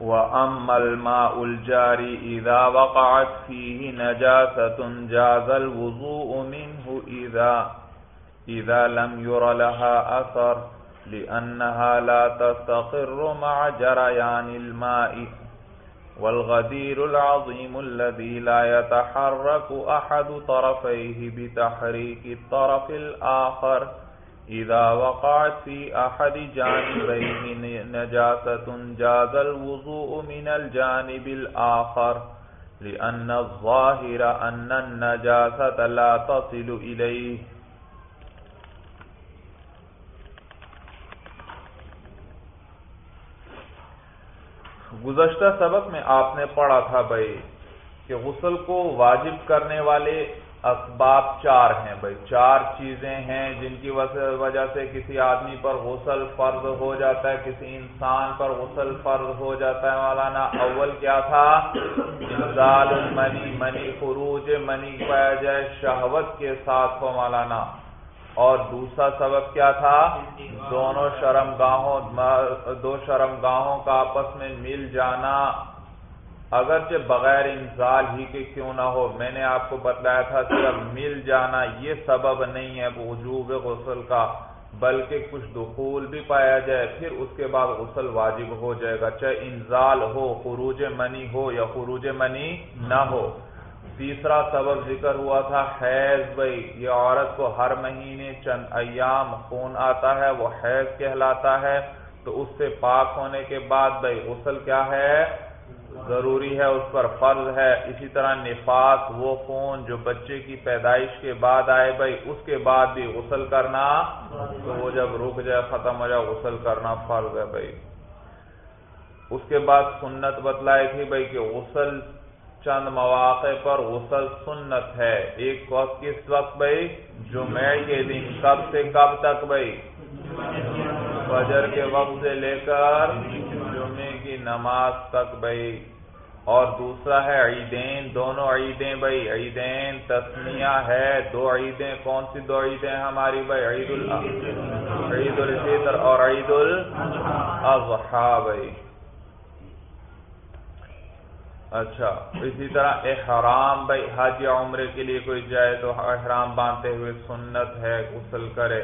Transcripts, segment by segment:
وأما الماء الجاري إذا وقعت فيه نجاسة جاز الوضوء منه إذا, إذا لم ير لها أثر لأنها لا تستقر مع جريان الماء. والغدير العظيم الذي لا يتحرك أحد طرفيه بتحريك الطرف الآخر اذا وقعت في احد جانبين نجاسة جاز الوضوء من الجانب الاخر لان الظاهر ان النجاسة لا تصل اليه گزشتہ سبق میں آپ نے پڑھا تھا بھائی کہ غسل کو واجب کرنے والے اسباب چار ہیں بھائی۔ چار چیزیں ہیں جن کی وجہ سے کسی آدمی پر غسل فرض ہو جاتا ہے، کسی انسان پر غسل فرض ہو جاتا ہے۔ مولانا، اول کیا تھا؟ انزال منی منی خروج، منی پایا جائے شہوت کے ساتھ ہو مولانا۔ اور دوسرا سبب کیا تھا؟ دونوں شرم گاہوں دو شرم گاہوں کا آپس میں مل جانا۔ اگرچہ بغیر انزال ہی کے کیوں نہ ہو، میں نے آپ کو بتلایا تھا، صرف مل جانا یہ سبب نہیں ہے وجوب غسل کا، بلکہ کچھ دخول بھی پایا جائے، پھر اس کے بعد غسل واجب ہو جائے گا، چاہے انزال ہو، خروج منی ہو یا خروج منی نہ ہو۔ تیسرا سبب ذکر ہوا تھا، حیض بھائی، یہ عورت کو ہر مہینے چند ایام خون آتا ہے، وہ حیض کہلاتا ہے۔ تو اس سے پاک ہونے کے بعد بھائی، غسل کیا ہے؟ ضروری ہے، اس پر فرض ہے۔ اسی طرح نفاق، وہ خون جو بچے کی پیدائش کے بعد آئے، بھائی، اس کے بعد بھی غسل کرنا، تو وہ جب رک جائے، ختم ہو جائے، غسل کرنا فرض ہے، بھائی۔ اس کے بعد سنت بتلائے تھی، بھائی، کہ غسل چند مواقع پر غسل سنت ہے۔ ایک وقت کس وقت، بھائی؟ جمعے کے دن۔ کب سے کب تک، بھائی؟ فجر کے وقت سے لے کر نماز تک بھائی اور دوسرا ہے عیدین، دونوں عیدیں بھائی عیدین تسمیہ ہے، دو عیدیں، کون سی دو عیدیں ہماری بھائی عید عید الفطر اور عید الاضحیٰ بھائی اچھا اسی طرح احرام بھائی حج یا عمرے کے لیے کوئی جائے تو احرام باندھتے ہوئے سنت ہے، غسل کرے۔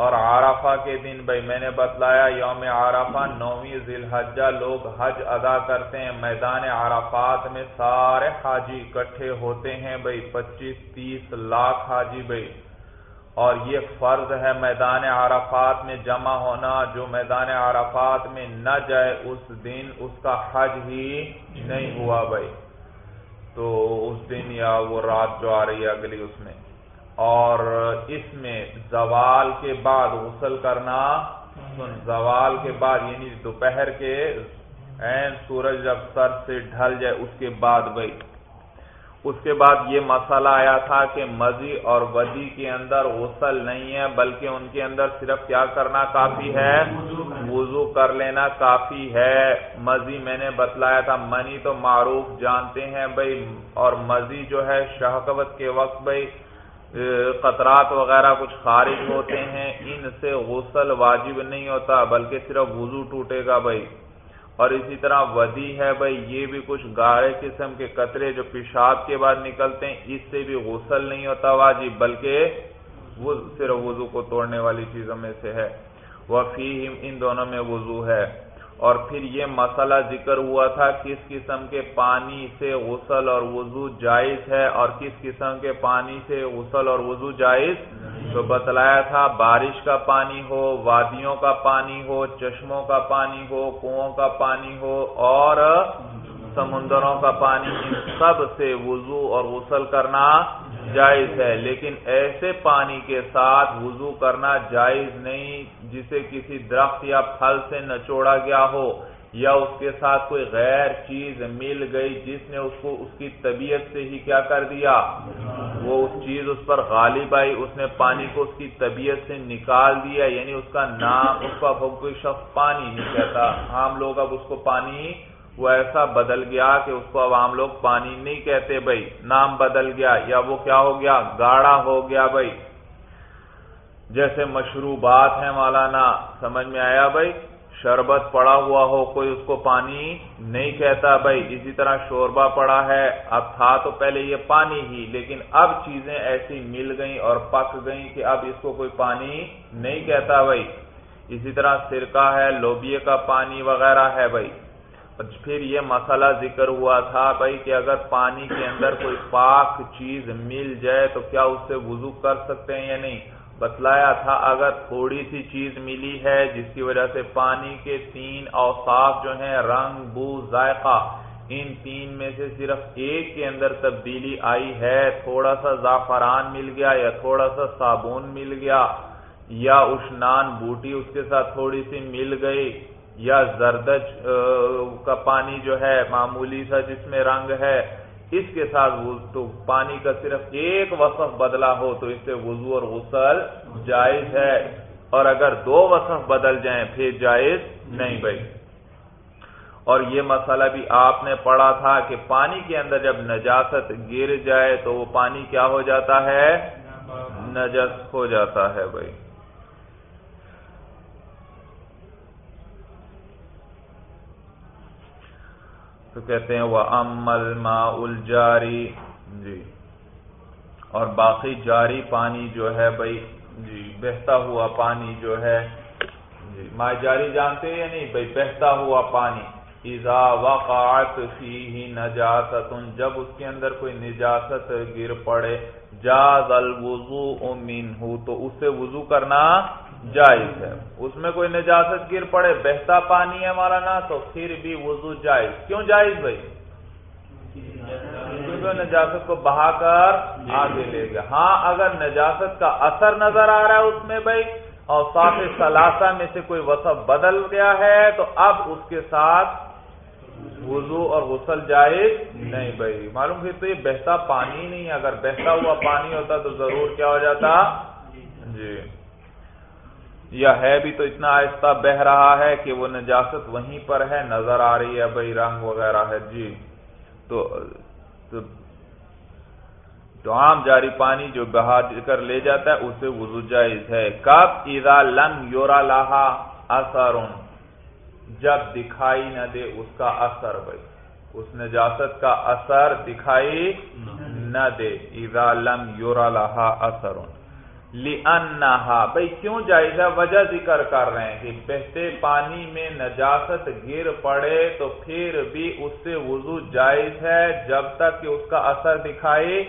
اور عرفہ کے دن بھائی میں نے بتلایا یوم عرفہ نویں ذی الحجہ لوگ حج ادا کرتے ہیں میدان عرفات میں سارے حاجی اکٹھے ہوتے ہیں بھائی پچیس تیس لاکھ حاجی بھائی اور یہ فرض ہے میدان عرفات میں جمع ہونا جو میدان عرفات میں نہ جائے اس دن اس کا حج ہی نہیں ہوا بھائی تو اس دن یا وہ رات جو آ رہی ہے اگلی اس میں اور اس میں زوال کے بعد غسل کرنا زوال کے بعد یعنی دوپہر کے این سورج جب سر سے ڈھل جائے، اس کے بعد بھائی اس کے بعد یہ مسئلہ آیا تھا کہ مزی اور ودی کے اندر غسل نہیں ہے، بلکہ ان کے اندر صرف کیا کرنا کافی ہے؟ وضو کر لینا کافی ہے۔ مزی میں نے بتلایا تھا، منی تو معروف جانتے ہیں بھائی، اور مزی جو ہے شہقوت کے وقت بھائی قطرات وغیرہ کچھ خارج ہوتے ہیں، ان سے غسل واجب نہیں ہوتا، بلکہ صرف وضو ٹوٹے گا بھائی۔ اور اسی طرح ودی ہے بھائی، یہ بھی کچھ گاڑے قسم کے قطرے جو پیشاب کے بعد نکلتے ہیں، اس سے بھی غسل نہیں ہوتا واجب، بلکہ وہ صرف وضو کو توڑنے والی چیزوں میں سے ہے۔ وہ ان دونوں میں وضو ہے۔ اور پھر یہ مسئلہ ذکر ہوا تھا کس قسم کے پانی سے غسل اور وضو جائز ہے اور کس قسم کے پانی سے غسل اور وضو جائز تو بتلایا تھا بارش کا پانی ہو، وادیوں کا پانی ہو، چشموں کا پانی ہو کنو کا پانی ہو اور سمندروں کا پانی۔ ان سب سے وضو اور غسل کرنا جائز ہے، لیکن ایسے پانی کے ساتھ وضو کرنا جائز نہیں۔ جسے کسی درخت یا پھل سے نچوڑا گیا ہو یا اس کے ساتھ کوئی غیر چیز مل گئی جس نے اس کو اس کی طبیعت سے ہی کیا کر دیا؟ وہ اس چیز اس پر غالب آئی، اس نے پانی کو اس کی طبیعت سے نکال دیا یعنی اس کا نام، اس کا کوئی شخص پانی نہیں کہتا۔ عام لوگ اب اس کو پانی، وہ ایسا بدل گیا کہ اس کو عوام لوگ پانی نہیں کہتے بھائی، نام بدل گیا یا وہ کیا ہو گیا؟ گاڑا ہو گیا بھائی۔ جیسے مشروبات ہیں مولانا، سمجھ میں آیا بھائی؟ شربت پڑا ہوا ہو، کوئی اس کو پانی نہیں کہتا بھائی۔ اسی طرح شوربا پڑا ہے، اب تھا تو پہلے یہ پانی ہی، لیکن اب چیزیں ایسی مل گئیں اور پک گئیں کہ اب اس کو کوئی پانی نہیں کہتا بھائی۔ اسی طرح سرکہ ہے، لوبیے کا پانی وغیرہ ہے بھائی۔ پھر یہ مسئلہ ذکر ہوا تھا بھائی کہ اگر پانی کے اندر کوئی پاک چیز مل جائے تو کیا اس سے وضو کر سکتے ہیں یا نہیں؟ بتلایا تھا، اگر تھوڑی سی چیز ملی ہے جس کی وجہ سے پانی کے تین اوصاف جو ہیں، رنگ، بو، ذائقہ، ان تین میں سے صرف ایک کے اندر تبدیلی آئی ہے، تھوڑا سا زعفران مل گیا یا تھوڑا سا صابن مل گیا یا اشنان بوٹی اس کے ساتھ تھوڑی سی مل گئی یا زردج کا پانی جو ہے، معمولی سا جس میں رنگ ہے اس کے ساتھ تو پانی کا صرف ایک وصف بدلا ہو تو اس سے وضو اور غسل جائز ہے۔ اور اگر دو وصف بدل جائیں پھر جائز نہیں بھائی۔ اور یہ مسئلہ بھی آپ نے پڑھا تھا کہ پانی کے اندر جب نجاست گر جائے تو وہ پانی کیا ہو جاتا ہے؟ نجس ہو جاتا ہے بھائی تو کہتے ہیں وہ امل ما الجاری جی۔ اور باقی جاری پانی جو ہے بھائی جی بہتا ہوا پانی جو ہے جی ما جاری جانتے یا نہیں؟ بھائی، بہتا ہوا پانی۔ ایزا وقعت فی نجاست جب اس کے اندر کوئی نجاست گر پڑے، جاز الوضوء منہ، تو اس سے وضو کرنا جائز ہے۔ اس میں کوئی نجاست گر پڑے، بہتا پانی ہے ہمارا نا تو پھر بھی وضو جائز۔ کیوں جائز بھائی؟ کیونکہ نجاست کو بہا کر آگے لے گیا ہاں اگر نجاست کا اثر نظر آ رہا ہے اس میں بھائی، اور صاف ثلاثہ میں سے کوئی وصف بدل گیا ہے، تو اب اس کے ساتھ وضو اور غسل جائز نہیں بھائی۔ معلوم کہ تو یہ بہتا پانی نہیں اگر بہتا ہوا پانی ہوتا تو ضرور کیا ہو جاتا؟ جی۔ یا ہے بھی تو اتنا آہستہ بہ رہا ہے کہ وہ نجاست وہیں پر ہے نظر آ رہی ہے بھائی رنگ وغیرہ ہے۔ جی۔ تو تو عام جاری پانی جو بہا کر لے جاتا ہے اسے وضو جائز ہے۔ کب؟ ایزا لم یورا لاہا اثر جب دکھائی نہ دے اس کا اثر بھائی۔ اس نجاست کا اثر دکھائی نہ دے۔ ایزا لم یورا لاہا اثر۔ لنہا بھائی کیوں جائز ہے؟ وجہ ذکر کر رہے ہیں کہ بہتے پانی میں نجاست گر پڑے تو پھر بھی اس سے وضو جائز ہے جب تک کہ اس کا اثر دکھائی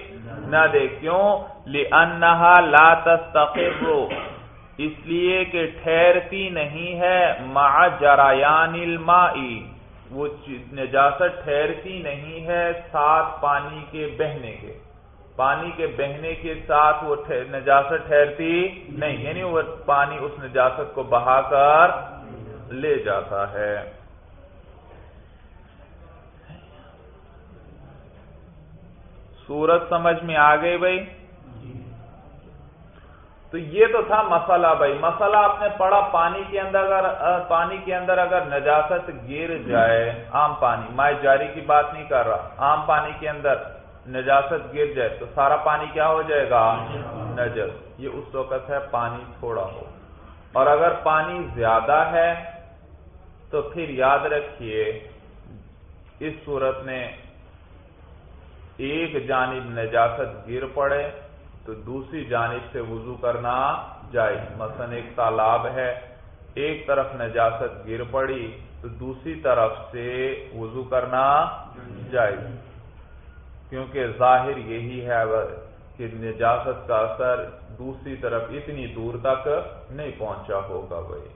نہ دے۔ کیوں؟ لنہا لا تستقر۔ اس لیے کہ ٹھہرتی نہیں ہے مع جرایان المائی وہ نجاست ٹھہرتی نہیں ہے ساتھ پانی کے بہنے کے۔ پانی کے بہنے کے ساتھ وہ نجاست ٹھہرتی نہیں. یعنی وہ پانی اس نجاست کو بہا کر لے جاتا ہے. سورت سمجھ میں آ گئی بھائی؟ تو یہ تو تھا مسئلہ بھائی. مسئلہ آپ نے پڑھا پانی کے اندر اگر پانی کے اندر اگر نجاست گر جائے عام پانی. مائع جاری کی بات نہیں کر رہا. عام پانی کے اندر. نجاست گر جائے تو سارا پانی کیا ہو جائے گا؟ نجس یہ اس وقت ہے پانی تھوڑا ہو۔ اور اگر پانی زیادہ ہے تو پھر یاد رکھیے، اس صورت میں ایک جانب نجاست گر پڑے تو دوسری جانب سے وضو کرنا جائے مثلا ایک تالاب ہے، ایک طرف نجاست گر پڑی تو دوسری طرف سے وضو کرنا جائے کیونکہ ظاہر یہی ہے کہ نجاست کا اثر دوسری طرف اتنی دور تک نہیں پہنچا ہوگا بھائی۔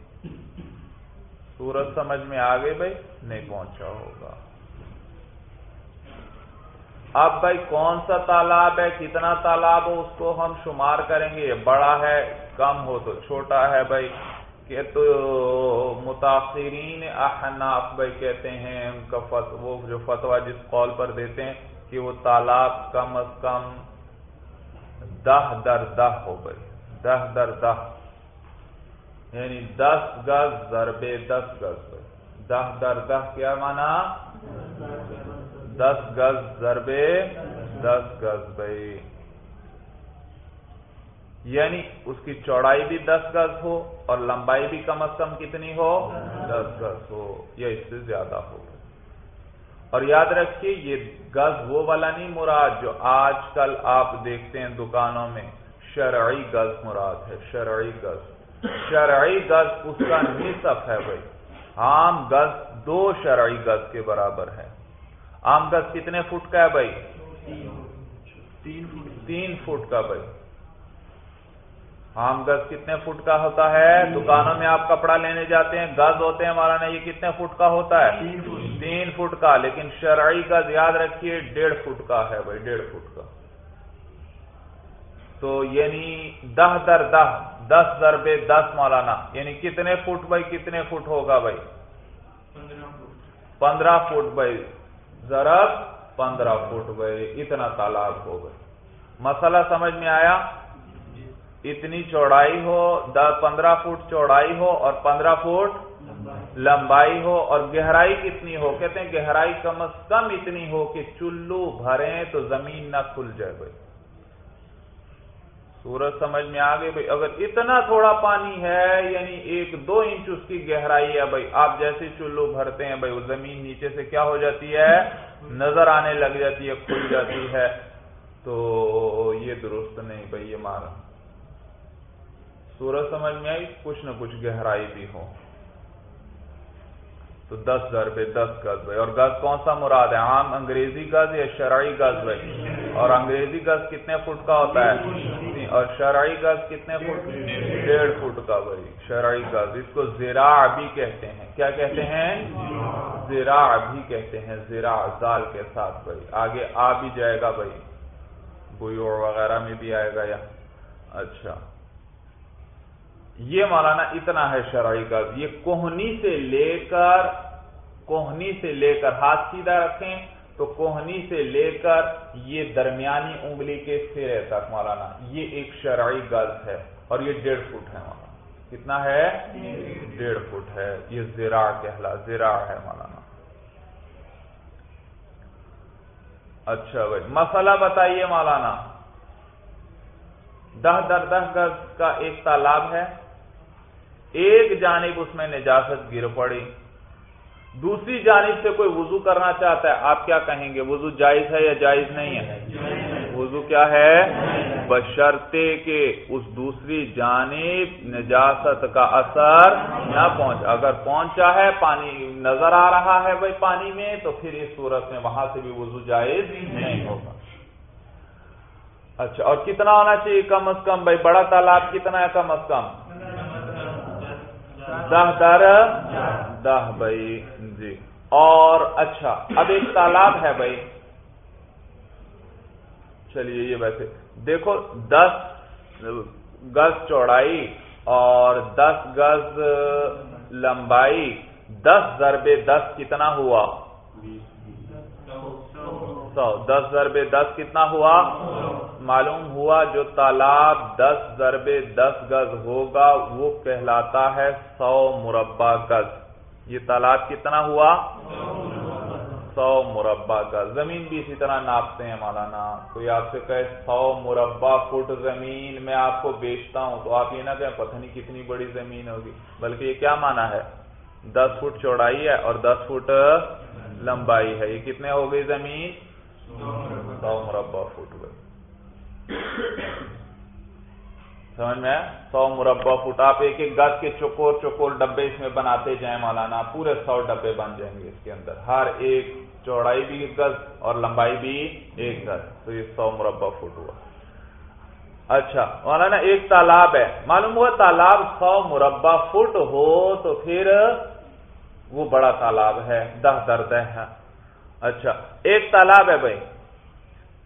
سورج سمجھ میں آگے بھائی، نہیں پہنچا ہوگا۔ اب بھائی کون سا تالاب ہے؟ کتنا تالاب ہو اس کو ہم شمار کریں گے۔ بڑا ہے، کم ہو تو چھوٹا ہے بھائی۔ کہ تو متاثرین احناف بھائی کہتے ہیں، ان کا وہ جو فتوا جس قول پر دیتے ہیں کہ وہ تالاب کم از کم دہ در دہ ہو گئی۔ دہ در دہ۔ یعنی دس گز ضربے دس گز دہ در دہ کیا مانا؟ دس گز ضربے دس گز بھائی۔ یعنی اس کی چوڑائی بھی دس گز ہو اور لمبائی بھی کم از کم کتنی ہو؟ دس گز ہو۔ یا اس سے زیادہ ہو۔ اور یاد رکھیے، یہ گز وہ والا نہیں مراد جو آج کل آپ دیکھتے ہیں دکانوں میں، شرعی گز مراد ہے، شرعی گز۔ شرعی گز اس کا نصف ہے بھائی۔ عام گز دو شرعی گز کے برابر ہے۔ عام گز کتنے فٹ کا ہے بھائی؟ تین فٹ۔ کا بھائی۔ عام گز کتنے فٹ کا ہوتا ہے؟ دکانوں میں آپ کپڑا لینے جاتے ہیں گز ہوتے ہیں مولانا یہ کتنے فٹ کا ہوتا ہے؟ تین فٹ۔ کا لیکن شرعی گز یاد رکھیے ڈیڑھ فٹ کا ہے بھائی ڈیڑھ فٹ کا۔ تو یعنی دہ در دہ دس دربے دس مولانا یعنی کتنے فٹ بھائی کتنے فٹ ہوگا بھائی؟ پندرہ فٹ۔ بھائی ضرب پندرہ فٹ بھائی اتنا تالاب ہو گئے۔ مسئلہ سمجھ میں آیا؟ اتنی چوڑائی ہو پندرہ فٹ چوڑائی ہو اور پندرہ فٹ لمبائی ہو اور گہرائی کتنی ہو؟ کہتے ہیں گہرائی کم از کم اتنی ہو کہ چلو بھریں تو زمین نہ کھل جائے بھائی۔ سورج سمجھ میں آ گئی بھائی، اگر اتنا تھوڑا پانی ہے یعنی ایک دو انچ اس کی گہرائی ہے بھائی، آپ جیسے چلو بھرتے ہیں بھائی، وہ زمین نیچے سے کیا ہو جاتی ہے؟ نظر آنے لگ جاتی ہے، کھل جاتی ہے۔ تو یہ درست نہیں بھائی، یہ مارا۔ سورج سمجھ میں آئی، کچھ نہ کچھ گہرائی بھی ہو۔ تو دس دربے دس گز بھائی۔ اور گز کون سا مراد ہے؟ عام انگریزی گز یا شرعی گز بھائی؟ اور انگریزی گز کتنے فٹ کا ہوتا ہے؟ اور شرعی گز کتنے فٹ؟ ڈیڑھ فٹ کا بھائی۔ شرعی گز، اس کو زیرا بھی کہتے ہیں۔ کیا کہتے ہیں؟ زیرا بھی کہتے ہیں زیرا زال کے ساتھ بھائی۔ آگے آ بھی جائے گا بھائی۔ بوئی وغیرہ میں بھی آئے گا یا۔ اچھا۔ یہ مولانا اتنا ہے شرعی کا یہ کوہنی سے لے کر، کوہنی سے لے کر ہاتھ سیدھا رکھیں، تو کوہنی سے لے کر یہ درمیانی انگلی کے سرے تک مولانا، یہ ایک شرعی گز ہے اور یہ ڈیڑھ فٹ ہے مولانا۔ کتنا ہے؟ ڈیڑھ فٹ ہے۔ یہ زیرا کہلا زیرا ہے مولانا۔ اچھا بھائی، مسئلہ بتائیے مولانا۔ دہ در دہ گز کا ایک تالاب ہے۔ ایک جانب اس میں نجاست گر پڑی، دوسری جانب سے کوئی وضو کرنا چاہتا ہے، آپ کیا کہیں گے؟ وضو جائز ہے یا جائز نہیں ہے؟ وضو کیا ہے؟ بشرتے کہ اس دوسری جانب نجاست کا اثر نہ پہنچ۔ اگر پہنچا ہے، پانی نظر آ رہا ہے بھائی پانی میں، تو پھر اس صورت میں وہاں سے بھی وضو جائز نہیں ہوگا۔ اچھا اور کتنا ہونا چاہیے کم از کم؟ بھائی بڑا تالاب کتنا ہے کم از کم؟ دہ در، دہ بھائی جی۔ اور اچھا اب ایک تالاب ہے بھائی چلیے، یہ ویسے۔ دیکھو، دس گز چوڑائی اور دس گز لمبائی، دس ضربے دس کتنا ہوا؟ سو۔ دس ضربے دس کتنا ہوا؟ معلوم ہوا جو تالاب دس ضربے دس گز ہوگا وہ کہلاتا ہے سو مربع گز۔ یہ تالاب کتنا ہوا؟ سو مربع گز۔ زمین بھی اسی طرح ناپتے ہیں مولانا۔ کوئی آپ سے کہے سو مربع فٹ زمین میں آپ کو بیچتا ہوں تو آپ یہ نہ کہیں پتہ نہیں کتنی بڑی زمین ہوگی، بلکہ یہ کیا مانا ہے؟ دس فٹ چوڑائی ہے اور دس فٹ لمبائی ہے۔ یہ کتنے ہو گئی زمین؟ سو مربع فٹ۔ ہوئے سمجھ میں سو مربع فٹ۔ آپ ایک ایک گز کے چکور چکور ڈبے اس میں بناتے جائیں مولانا، پورے سو ڈبے بن جائیں گے اس کے اندر۔ ہر ایک چوڑائی بھی ایک گز اور لمبائی بھی ایک گز۔ تو یہ سو مربع فٹ ہوا۔ اچھا مولانا، ایک تالاب ہے۔ معلوم ہوا تالاب سو مربع فٹ ہو تو پھر وہ بڑا تالاب ہے، دہ درد ہے۔ اچھا ایک تالاب ہے بھائی۔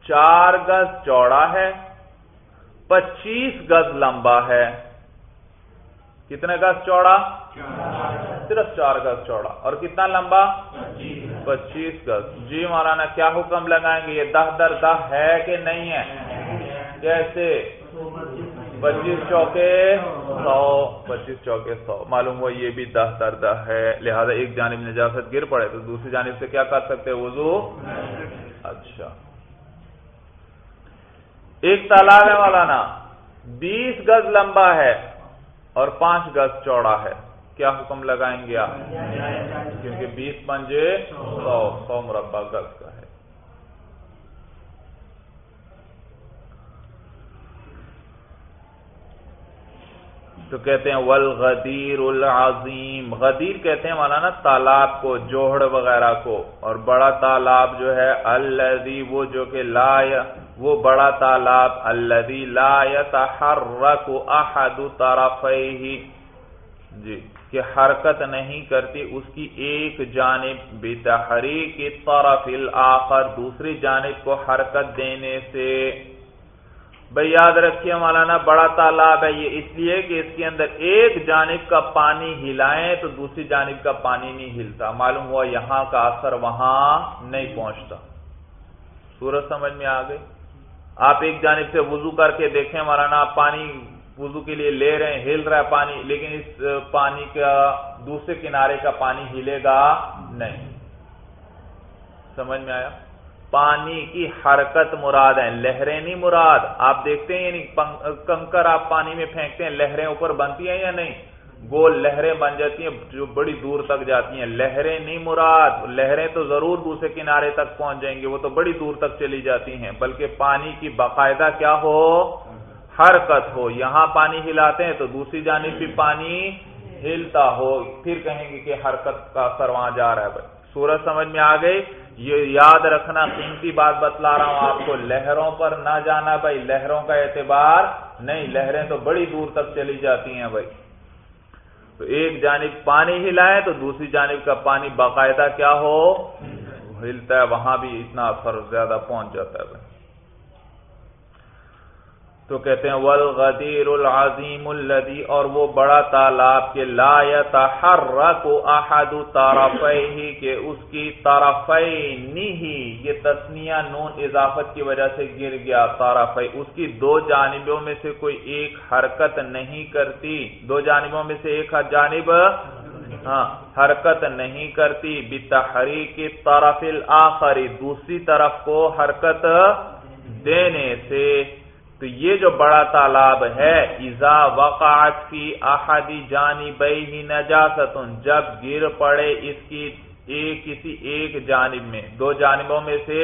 چار گز چوڑا ہے، پچیس گز لمبا ہے۔ کتنے گز چوڑا؟ صرف چار گز چوڑا۔ اور کتنا لمبا؟ پچیس گز۔ جی مولانا، کیا حکم لگائیں گے؟ یہ دہ در دہ ہے کہ نہیں ہے؟ کیسے؟ پچیس چوکے سو۔ پچیس چوکے سو۔ معلوم ہوا یہ بھی دہ در دہ ہے، لہذا ایک جانب نجاست گر پڑے تو دوسری جانب سے کیا کر سکتے؟ وضو۔ اچھا۔ ایک تالاب ہے مولانا، بیس گز لمبا ہے اور پانچ گز چوڑا ہے۔ کیا حکم لگائیں گے آپ؟ کیونکہ بیس پنجے سو سو مربع گز۔ کا ہے تو کہتے ہیں ول غدیر العظیم غدیر کہتے ہیں مولانا تالاب کو، جوہڑ وغیرہ کو۔ اور بڑا تالاب جو ہے الدی وہ جو کہ لا وہ بڑا تالاب الدی لا يتحرك احد طرفيه جی کہ حرکت نہیں کرتی، اس کی ایک جانب، بتحریک طرف الاخر، دوسری جانب کو حرکت دینے سے۔ بھائی یاد رکھیے مولانا، بڑا تالاب ہے یہ، اس لیے کہ اس کے اندر ایک جانب کا پانی ہلائیں تو دوسری جانب کا پانی نہیں ہلتا۔ معلوم ہوا یہاں کا اثر وہاں نہیں پہنچتا۔ سورج سمجھ میں آ گئی؟ آپ ایک جانب سے وضو کر کے دیکھیں مولانا، آپ پانی وضو کے لیے لے رہے ہیں، ہل رہا ہے پانی، لیکن اس پانی کا، دوسرے کنارے کا پانی ہلے گا نہیں۔ سمجھ میں آیا؟ پانی کی حرکت مراد ہے لہریں نہیں مراد۔ آپ دیکھتے ہیں یعنی کنکر آپ پانی میں پھینکتے ہیں، لہریں اوپر بنتی ہیں یا نہیں؟ گول لہریں بن جاتی ہیں جو بڑی دور تک جاتی ہیں۔ لہریں نہیں مراد۔ لہریں تو ضرور دوسرے کنارے تک پہنچ جائیں گے، وہ تو بڑی دور تک چلی جاتی ہیں۔ بلکہ پانی کی باقاعدہ کیا ہو؟ حرکت ہو۔ یہاں پانی ہلاتے ہیں تو دوسری جانب بھی پانی ہلتا ہو۔ پھر کہیں گے کہ حرکت کا اثر وہاں جا رہا ہے۔ بھائی سورج سمجھ میں آ گئی۔ یہ یاد رکھنا، قیمتی بات بتلا رہا ہوں، آپ کو لہروں پر نہ جانا بھائی، لہروں کا اعتبار نہیں، لہریں تو بڑی دور تک چلی جاتی ہیں بھائی۔ تو ایک جانب پانی ہلائے تو دوسری جانب کا پانی باقاعدہ کیا ہو؟ ہلتا ہے، وہاں بھی اتنا اثر زیادہ پہنچ جاتا ہے بھائی۔ تو کہتے ہیں ول غدیر العظیم الدی اور وہ بڑا تالاب کے لا يتحرك احد طرفيه کہ اس کی طرفین ہی یہ تسنیہ نون اضافت کی وجہ سے گر گیا طرفی اس کی دو جانبوں میں سے کوئی ایک حرکت نہیں کرتی۔ دو جانبوں میں سے ایک جانب ہاں حرکت نہیں کرتی۔ بتحریک طرف الاخر، دوسری طرف کو حرکت دینے سے۔ تو یہ جو بڑا تالاب ہے ایزا وقعت کی احادی جانی بئی ہی نجاست جب گر پڑے اس کی ایک، کسی ایک جانب میں، دو جانبوں میں سے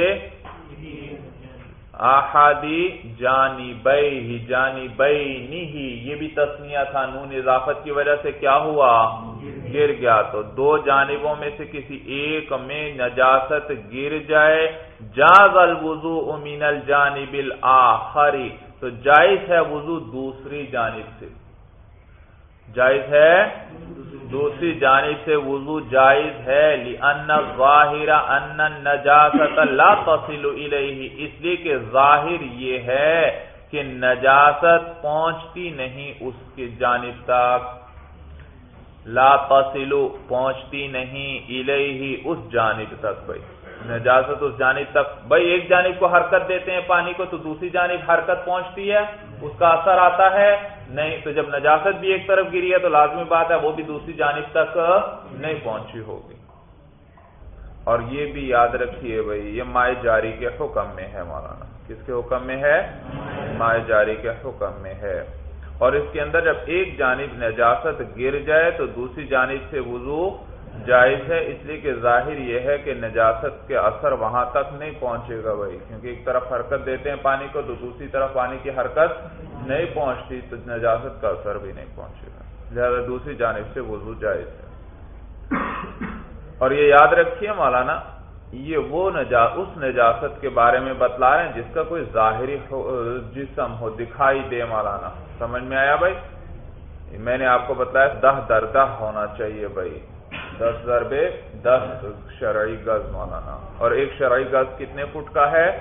احادی جانی بئی ہی جانی بئی نہیں یہ بھی تسنیہ تھا نون اضافت کی وجہ سے کیا ہوا؟ گر گیا تو دو جانبوں میں سے کسی ایک میں نجاست گر جائے جاگ الوضو امین الجانب الآخری تو جائز ہے وضو دوسری جانب سے۔ جائز ہے؟ دوسری جانب سے وضو جائز ہے ان ظاہر ان نجاست لا تصل الیہ اس لیے کہ ظاہر یہ ہے کہ نجاست پہنچتی نہیں اس کی جانب تک۔ لا تصل پہنچتی نہیں الیہ اس جانب تک بھائی۔ نجازت اس جانب تک۔ بھائی ایک جانب کو حرکت دیتے ہیں پانی کو تو دوسری جانب حرکت پہنچتی ہے، اس کا اثر آتا ہے۔ نہیں تو جب نجاست بھی ایک طرف گری ہے تو لازمی بات ہے وہ بھی دوسری جانب تک نہیں پہنچی ہوگی۔ اور یہ بھی یاد رکھیے بھائی، یہ مائع جاری کے حکم میں ہے مولانا۔ کس کے حکم میں ہے؟ مائع جاری کے حکم میں ہے۔ اور اس کے اندر جب ایک جانب نجاست گر جائے تو دوسری جانب سے وضو جائز ہے، اس لیے کہ ظاہر یہ ہے کہ نجاست کے اثر وہاں تک نہیں پہنچے گا بھائی، کیونکہ ایک طرف حرکت دیتے ہیں پانی کو، تو دوسری طرف پانی کی حرکت نہیں پہنچتی، تو نجاست کا اثر بھی نہیں پہنچے گا۔ لہذا دوسری جانب سے وضو جائز ہے۔ اور یہ یاد رکھیے مولانا، یہ وہ اس نجاست کے بارے میں بتلا رہے ہیں جس کا کوئی ظاہری جسم ہو، دکھائی دے مولانا۔ سمجھ میں آیا بھائی؟ میں نے آپ کو بتلایا، دہ درگاہ ہونا چاہیے بھائی۔ دس ضربے دس شرعی گز مولانا۔ اور ایک شرعی گز کتنے فٹ کا ہے؟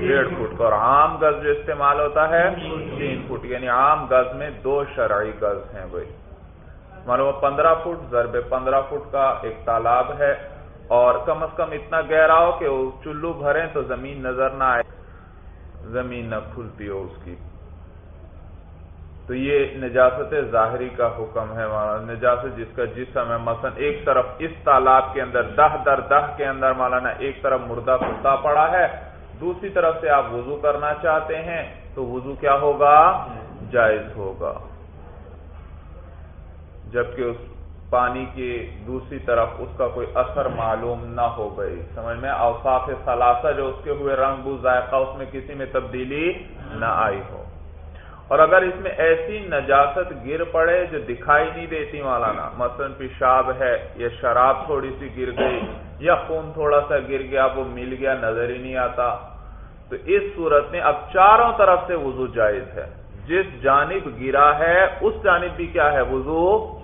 ڈیڑھ فٹ۔ کا اور عام گز جو استعمال ہوتا ہے؟ تین فٹ۔ یعنی عام گز میں دو شرعی گز ہیں بھائی۔ مطلب معلوم پندرہ فٹ ضرب پندرہ فٹ کا ایک تالاب ہے۔ اور کم از کم اتنا گہرا ہو کہ وہ چلو بھریں تو زمین نظر نہ آئے۔ زمین نہ کھلتی ہو اس کی۔ تو یہ نجاست ظاہری کا حکم ہے نجاست جس کا جسم ہے، مثلا ایک طرف اس تالاب کے اندر، دہ در دہ کے اندر مولانا ایک طرف مردہ کتا پڑا ہے، دوسری طرف سے آپ وضو کرنا چاہتے ہیں تو وضو کیا ہوگا؟ جائز ہوگا۔ جبکہ اس پانی کی دوسری طرف اس کا کوئی اثر معلوم نہ ہو گئی سمجھ میں؟ اوساف ثلاثہ جو اس کے ہوئے رنگ، بو، ذائقہ، اس میں کسی میں تبدیلی نہ آئی ہو۔ اور اگر اس میں ایسی نجاست گر پڑے جو دکھائی نہیں دیتی مولانا، مثلا پیشاب ہے یا شراب تھوڑی سی گر گئی یا خون تھوڑا سا گر گیا، وہ مل گیا، نظر ہی نہیں آتا، تو اس صورت میں اب چاروں طرف سے وضو جائز ہے۔ جس جانب گرا ہے، اس جانب بھی کیا ہے؟ وضو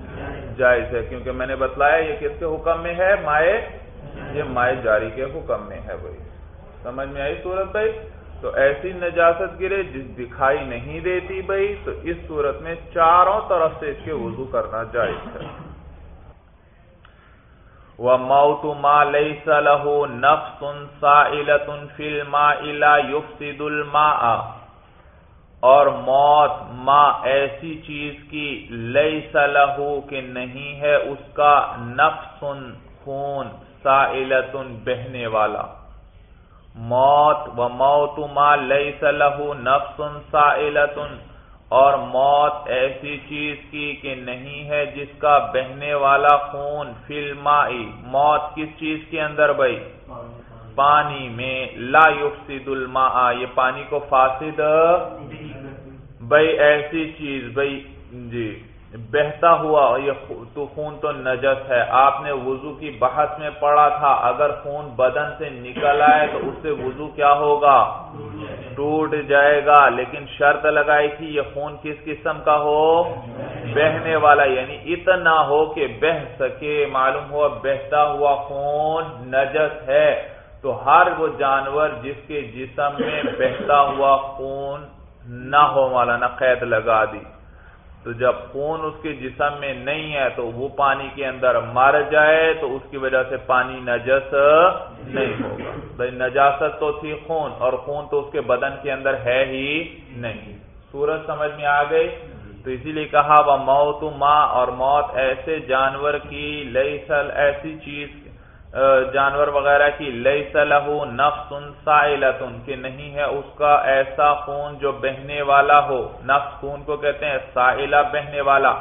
جائز ہے۔ کیونکہ میں نے بتلایا یہ کس کے حکم میں ہے؟ مائع، یہ مائع جاری کے حکم میں ہے بھائی۔ سمجھ میں آئی صورت بھائی؟ تو ایسی نجاست گرے جس دکھائی نہیں دیتی بھائی تو اس صورت میں چاروں طرف سے اس کے وضو کرنا جائز ہے۔ وہ موت ما لئی سلح نفس سائلت فلم الا یفسد الماء۔ اور موت ما ایسی چیز کی لئی سلح کہ نہیں ہے، اس کا نفس خون سائلت بہنے والا۔ موت و موت ما لئی سلح نفس سائلت اور موت ایسی چیز کی کہ نہیں ہے جس کا بہنے والا خون فلمائی موت کس چیز کے اندر بھائی؟ پانی میں لا یفسد الماء یہ پانی کو فاسد بھائی ایسی چیز بھائی جی۔ بہتا ہوا یہ تو خون تو نجس ہے۔ آپ نے وضو کی بحث میں پڑا تھا، اگر خون بدن سے نکل آئے تو اس سے وضو کیا ہوگا؟ ٹوٹ جائے گا۔ لیکن شرط لگائی تھی، یہ خون کس قسم کا ہو؟ بہنے والا یعنی اتنا ہو کہ بہ سکے۔ معلوم ہوا بہتا ہوا خون نجس ہے۔ تو ہر وہ جانور جس کے جسم میں بہتا ہوا خون نہ ہو والا نہ قید لگا دی۔ تو جب خون اس کے جسم میں نہیں ہے تو وہ پانی کے اندر مر جائے تو اس کی وجہ سے پانی نجس نہیں ہوگا۔ بھائی نجاست تو تھی خون اور خون تو اس کے بدن کے اندر ہے ہی نہیں۔ سورج سمجھ میں آ گئی؟ تو اسی لیے کہا وہ موت ماں اور موت ایسے جانور کی لئی سل ایسی چیز جانور وغیرہ کی لئی صلاح نفس سائلتن، کہ نہیں ہے اس کا ایسا خون جو بہنے والا ہو۔ نفس خون کو کہتے ہیں سائلہ بہنے والا۔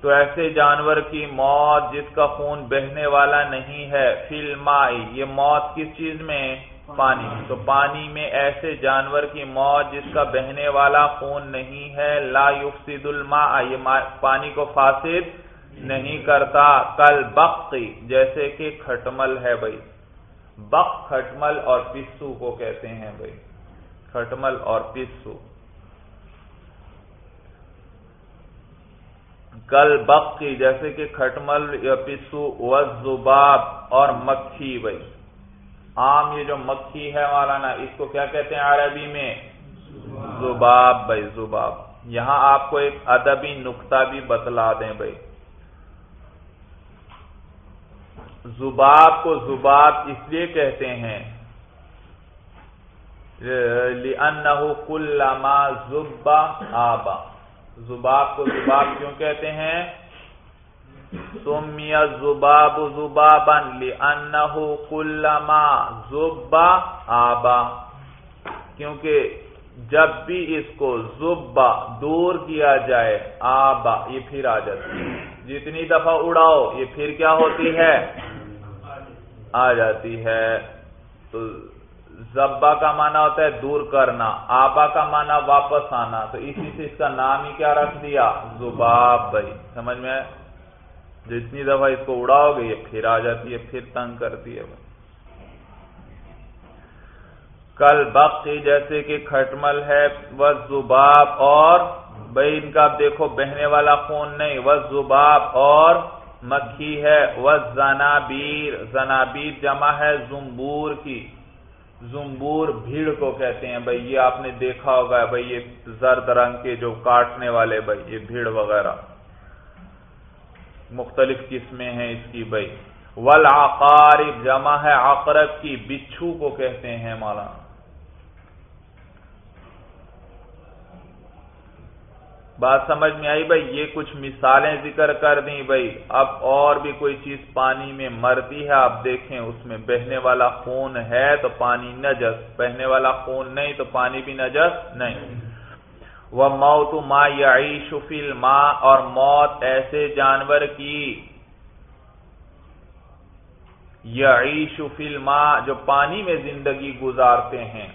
تو ایسے جانور کی موت جس کا خون بہنے والا نہیں ہے فلمائی یہ موت کس چیز میں؟ پانی۔ تو پانی میں ایسے جانور کی موت جس کا بہنے والا خون نہیں ہے، لا یفسد الماء، یہ پانی کو فاسد نہیں کرتا، کل بختی جیسے کہ کھٹمل ہے بھائی۔ بخ کھٹمل اور پسو کو کہتے ہیں بھائی۔ کھٹمل اور پسو۔ کل بخ کی جیسے کہ کھٹمل یا پسو و زباب اور مکھی بھائی۔ عام یہ جو مکھی ہے مولانا، اس کو کیا کہتے ہیں عربی میں؟ زباب، بھائی، زباب۔ یہاں آپ کو ایک ادبی نقطہ بھی بتلا دیں بھائی۔ زباب کو زباب اس لیے کہتے ہیں کلما زبا آبا زباب کو زباب کیوں کہتے ہیں؟ سمیا زباب زبابن لأنه کلما زبا آبا کیونکہ جب بھی اس کو زبا دور کیا جائے آبا یہ پھر آ جاتی ہے۔ جتنی دفعہ اڑاؤ، یہ پھر کیا ہوتی ہے؟ آ جاتی ہے۔ تو زبا کا معنی ہوتا ہے دور کرنا، آبا کا معنی واپس آنا۔ تو اسی سے اس کا نام ہی کیا رکھ دیا؟ زباب بھائی۔ سمجھ میں جتنی دفعہ اس کو اڑاؤ گے، یہ پھر آ جاتی ہے، پھر تنگ کرتی ہے۔ بھائی کل بخی جیسے کہ کھٹمل ہے وہ زباب اور، بھائی ان کا دیکھو، بہنے والا خون نہیں وہ زباب اور مکھی ہے وہ زنابیر زنابیر جمع ہے زمبور کی۔ زمبور بھیڑ کو کہتے ہیں بھائی یہ آپ نے دیکھا ہوگا بھائی یہ زرد رنگ کے جو کاٹنے والے بھائی یہ بھیڑ وغیرہ۔ مختلف قسمیں ہیں اس کی بھائی ول جمع ہے، عقرب کی، بچھو کو کہتے ہیں مولانا بات سمجھ میں آئی بھائی؟ یہ کچھ مثالیں ذکر کر دیں بھائی۔ اب اور بھی کوئی چیز پانی میں مرتی ہے، آپ دیکھیں، اس میں بہنے والا خون ہے تو پانی نجس، بہنے والا خون نہیں تو پانی بھی نجس نہیں۔ وہ موت ما یعیش فی الماء، اور موت ایسے جانور کی یعیش فی الماء جو پانی میں زندگی گزارتے ہیں۔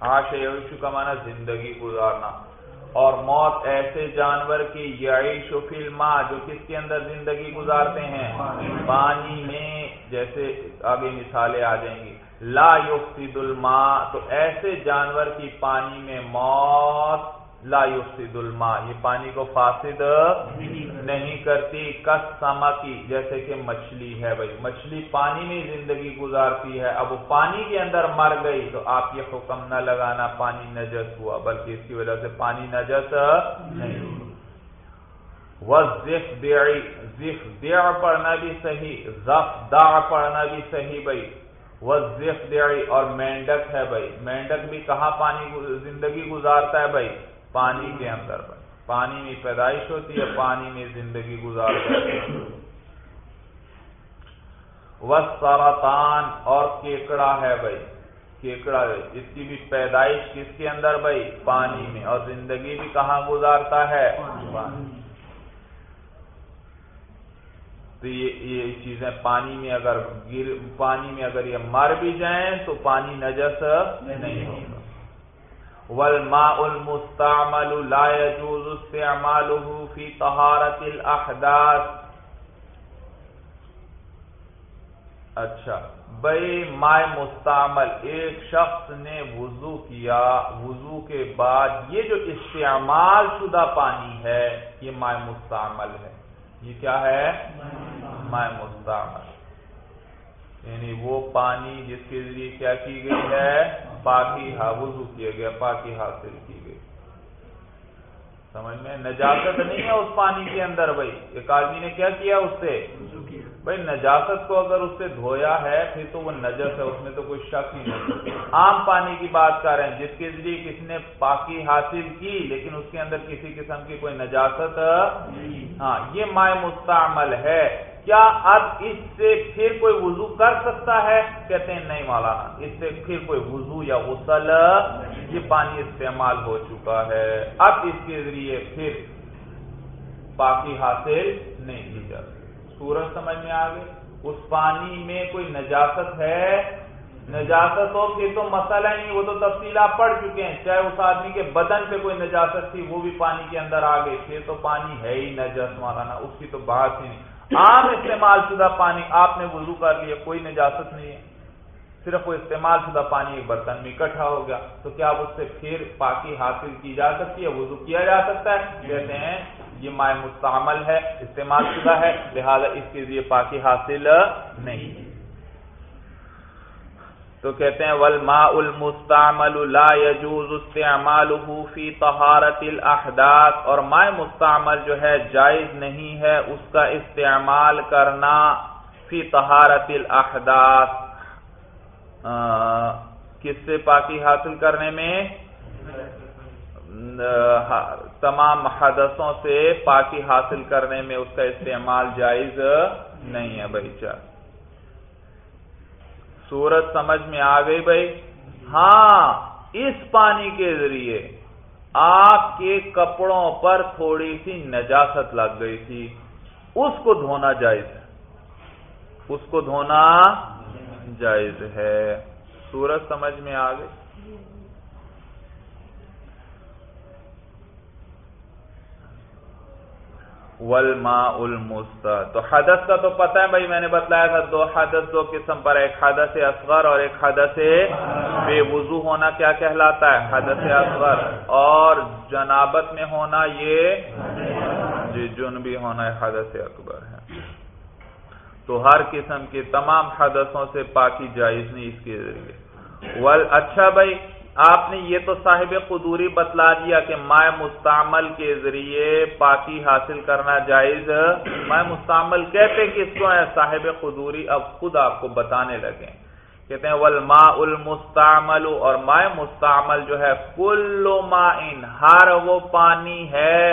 آش یعیش کا معنی زندگی گزارنا۔ اور موت ایسے جانور کی یعیش فی الماء جو کس کے اندر زندگی گزارتے ہیں؟ پانی میں، جیسے آگے مثالیں آ جائیں گی۔ لا یفسد الماء، تو ایسے جانور کی پانی میں موت لا یفسد الماء، یہ پانی کو فاسد نہیں کرتی کس سما کی، جیسے کہ مچھلی ہے بھائی۔ مچھلی پانی میں زندگی گزارتی ہے، اب وہ پانی کے اندر مر گئی تو آپ یہ حکم نہ لگانا، پانی نجس ہوا، بلکہ اس کی وجہ سے پانی نجس نہیں وہ زف دیع پڑھنا بھی صحیح زف دا پڑھنا بھی صحیح بھائی۔ وزف اور مینڈک ہے بھائی۔ مینڈک بھی کہاں پانی زندگی گزارتا ہے بھائی؟ پانی کے اندر بھائی پانی میں پیدائش ہوتی ہے، پانی میں زندگی گزارتا ہے سرطان اور کیکڑا ہے بھائی، کیکڑا اس کی بھی پیدائش کس کے اندر بھائی؟ پانی میں۔ اور زندگی بھی کہاں گزارتا ہے؟ پانی۔ تو یہ چیزیں پانی میں اگر گر، پانی میں اگر یہ مر بھی جائیں تو پانی نجس نہیں ہوگا۔ والماء المستعمل لا يجوز استعماله في طهارة الاحداث اچھا بھائی مائع مستعمل، ایک شخص نے وضو کیا، وضو کے بعد یہ جو استعمال شدہ پانی ہے، یہ مائع مستعمل ہے۔ یہ کیا ہے؟ مائع مستعمل۔ یعنی وہ پانی جس کے ذریعے کیا کی گئی ہے؟ پاکی وضو کیا گیا پاکی حاصل کی گئی۔ سمجھ میں؟ نجاست نہیں ہے اس پانی کے اندر بھائی۔ ایک آدمی نے کیا کیا اس سے؟ بھائی نجاست کو اگر اس سے دھویا ہے، پھر تو وہ نجس ہے، اس میں تو کوئی شک ہی نہیں۔ عام پانی کی بات کر رہے ہیں، جس کے ذریعے کسی نے پاکی حاصل کی، لیکن اس کے اندر کسی قسم کی کوئی نجاست ہاں یہ مائع مستعمل ہے۔ کیا اب اس سے پھر کوئی وضو کر سکتا ہے؟ کہتے ہیں، نہیں مولانا، اس سے پھر کوئی وضو یا غسل یہ پانی استعمال ہو چکا ہے۔ اب اس کے ذریعے پھر پاکی حاصل نہیں کی جاتی۔ سورج سمجھ میں آ گئی اس پانی میں کوئی نجاست ہے؟ نجاست ہو کہ تو مسئلہ نہیں، وہ تو تفصیل آپ پڑھ چکے ہیں۔ چاہے اس آدمی کے بدن پہ کوئی نجاست تھی، وہ بھی پانی کے اندر آ گئی پھر تو پانی ہے ہی نجس مولانا اس کی تو بات ہی نہیں۔ عام استعمال شدہ پانی، آپ نے وضو کر لیا، کوئی نجاست نہیں ہے۔ صرف وہ استعمال شدہ پانی ایک برتن میں اکٹھا ہو گیا۔ تو کیا اس سے پھر پاکی حاصل کی جا سکتی ہے؟ وضو کیا جا سکتا ہے؟ کہتے ہیں یہ مائع مستعمل ہے، استعمال شدہ ہے، لہذا اس کے لیے پاکی حاصل نہیں۔ تو کہتے ہیں، والماء المستعمل لا يجوز استعماله في طهارت الاحداث اور ماء مستعمل جو ہے، جائز نہیں ہے اس کا استعمال کرنا فی طہارت الاحداث کس سے پاکی حاصل کرنے میں؟ تمام حدثوں سے پاکی حاصل کرنے میں اس کا استعمال جائز نہیں ہے بھائی چار سورج سمجھ میں آ گئی بھائی۔ ہاں اس پانی کے ذریعے آپ کے کپڑوں پر تھوڑی سی نجاست لگ گئی تھی۔ اس کو دھونا جائز ہے۔ اس کو دھونا جائز ہے۔ سورج سمجھ میں آ گئی۔ ولما المست تو حدث کا تو پتہ ہے بھائی، میں نے بتلایا تھا دو حدث، دو قسم پر، ایک حدث اصغر اور ایک حدث بے وضو ہونا کیا کہلاتا ہے؟ حدث اصغر. اور جنابت میں ہونا یہ جی جن بھی ہونا ہے حدث اکبر ہے۔ تو ہر قسم کے تمام حدثوں سے پاکی جائز نہیں اس کے ذریعے۔ ول اچھا بھائی آپ نے یہ تو صاحب قدوری بتلا دیا کہ مائع مستعمل کے ذریعے پاکی حاصل کرنا جائز مائع مستعمل کہتے کس کو ہے صاحب قدوری اب خود آپ کو بتانے لگے۔ کہتے ہیں والماء المستعمل اور مائع مستعمل جو ہے کل مائن ہر وہ پانی ہے،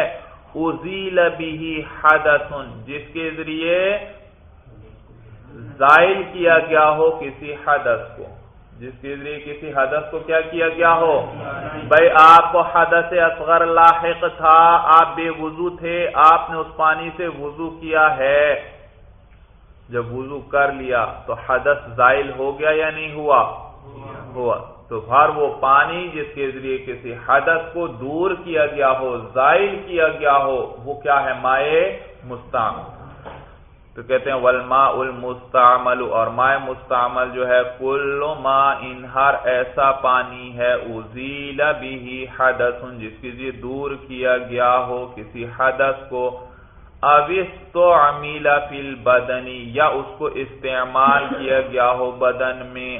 ازیل بھی حدث، جس کے ذریعے زائل کیا گیا ہو کسی حدث کو۔ جس کے ذریعے کسی حدث کو کیا کیا گیا ہو؟ بھائی، آپ کو حدث اصغر لاحق تھا، آپ بے وضو تھے، آپ نے اس پانی سے وضو کیا ہے؟ جب وضو کر لیا تو حدث زائل ہو گیا یا نہیں ہوا؟ ہوا۔ تو ہر وہ پانی جس کے ذریعے کسی حدث کو دور کیا گیا ہو، زائل کیا گیا ہو، وہ کیا ہے؟ مائع مستعمل۔ تو کہتے ہیں ولما المستعمل اور مائع مستعمل جو ہے، کل ما ان ہر ایسا پانی ہے، ازیل بھی حدث جس کے ذریعے جی دور کیا گیا ہو کسی حدث کو تو امیلا فل بدنی یا اس کو استعمال کیا گیا ہو بدن میں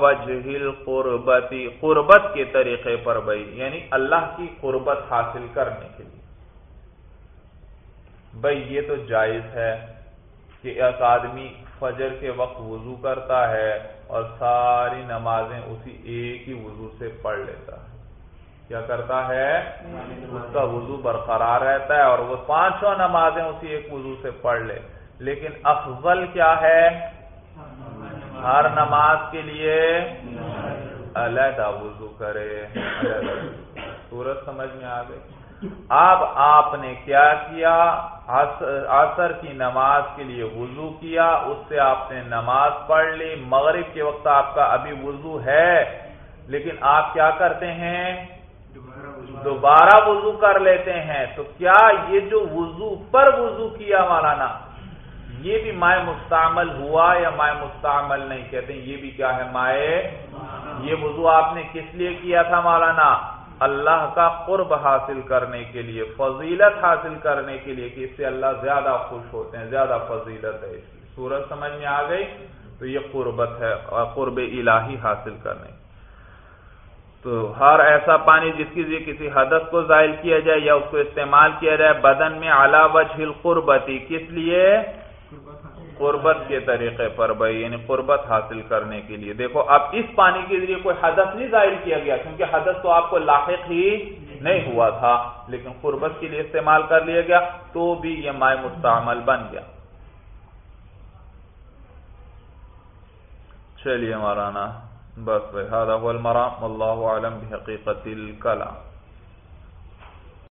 وجہ قربتی قربت کے طریقے پر بھائی یعنی اللہ کی قربت حاصل کرنے کے لیے۔ بھائی، یہ تو جائز ہے۔ کہ ایک آدمی فجر کے وقت وضو کرتا ہے اور ساری نمازیں اسی ایک ہی وضو سے پڑھ لیتا ہے۔ کیا کرتا ہے؟ اس کا وضو برقرار رہتا ہے اور وہ پانچوں نمازیں اسی ایک وضو سے پڑھ لے۔ لیکن افضل کیا ہے؟ ہر نماز کے لیے علیحدہ وضو کرے۔ سورج سمجھ میں آ گئی؟ اب آپ نے کیا کیا؟ عصر کی نماز کے لیے وضو کیا، اس سے آپ نے نماز پڑھ لی، مغرب کے وقت آپ کا ابھی وضو ہے، لیکن آپ کیا کرتے ہیں؟ دوبارہ وضو کر لیتے ہیں۔ تو کیا یہ جو وضو پر وضو کیا مولانا؟ یہ بھی مائع مستعمل ہوا یا مائع مستعمل نہیں؟ کہتے ہیں یہ بھی کیا ہے مائع؟ یہ وضو آپ نے کس لیے کیا تھا مولانا؟ اللہ کا قرب حاصل کرنے کے لیے، فضیلت حاصل کرنے کے لیے کہ اس سے اللہ زیادہ خوش ہوتے ہیں، زیادہ فضیلت ہے سورج سمجھ میں آ گئی تو یہ قربت ہے، قرب الہی حاصل کرنے۔ تو ہر ایسا پانی جس کی کسی حدث کو ظاہر کیا جائے یا اس کو استعمال کیا جائے، بدن میں وجہ قربتی کس لیے؟ قربت کے طریقے پر بھائی یعنی قربت حاصل کرنے کے لیے۔ دیکھو، اب اس پانی کے ذریعے کوئی حدث نہیں ظاہر کیا گیا، کیونکہ حدث تو آپ کو لاحق ہی نہیں ہوا تھا، لیکن قربت کے لیے استعمال کر لیا گیا تو بھی یہ مائع مستعمل بن گیا۔ چلیے مولانا بس بھائی هذا المرام والله اعلم بحقيقه الكلام